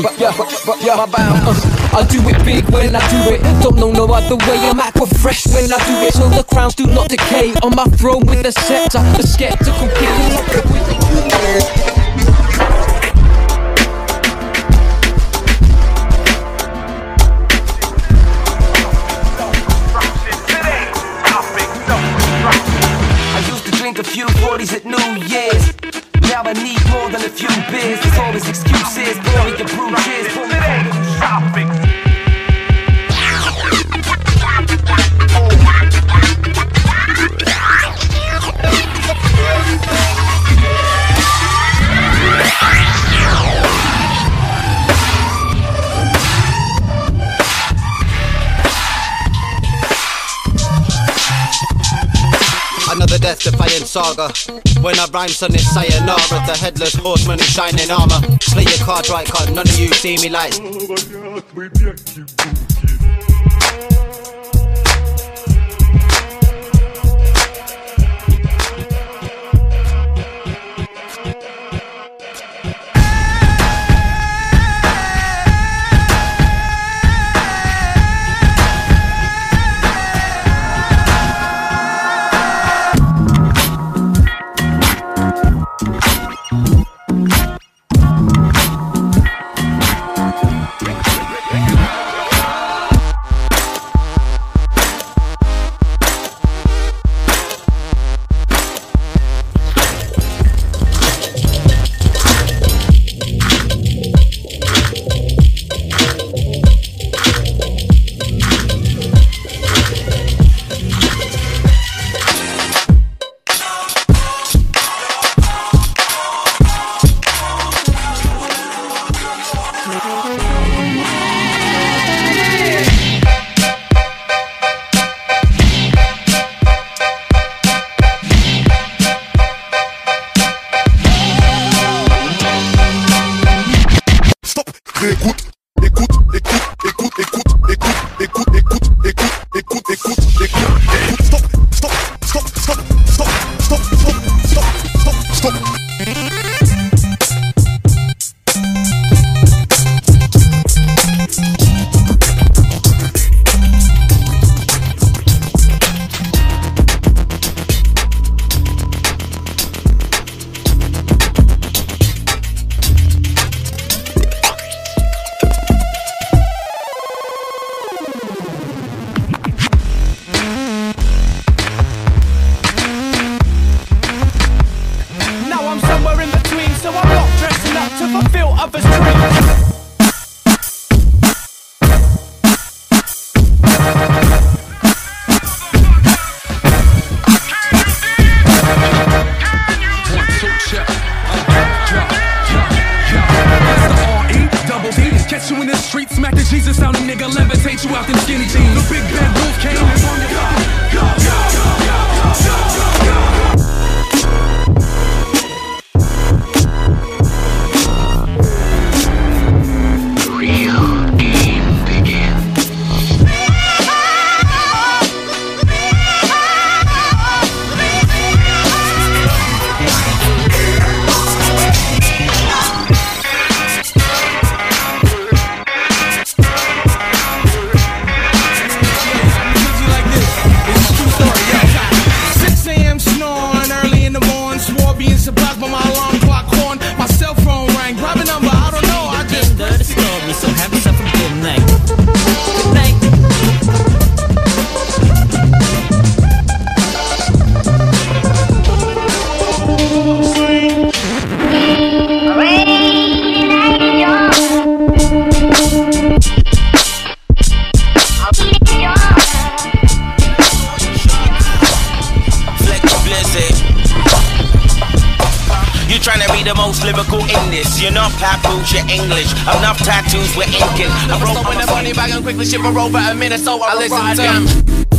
G, yeah, yeah, my bound. Uh, I do it big when I do it. Don't know no other way. I'm Aquafresh when I do it. So the crowns do not decay. On my throne with the scepter, the skeptical kickers. drink a few 40s at New Year's. Now I need more than a few beers. There's always excuses, but we can prove me shopping. death-defying saga. When I rhyme, son, it's sayonara. The headless horseman in shining armor. Play your cards right, cause none of you see me like. The big bad quickly ship her over a Minnesota. I listen to them.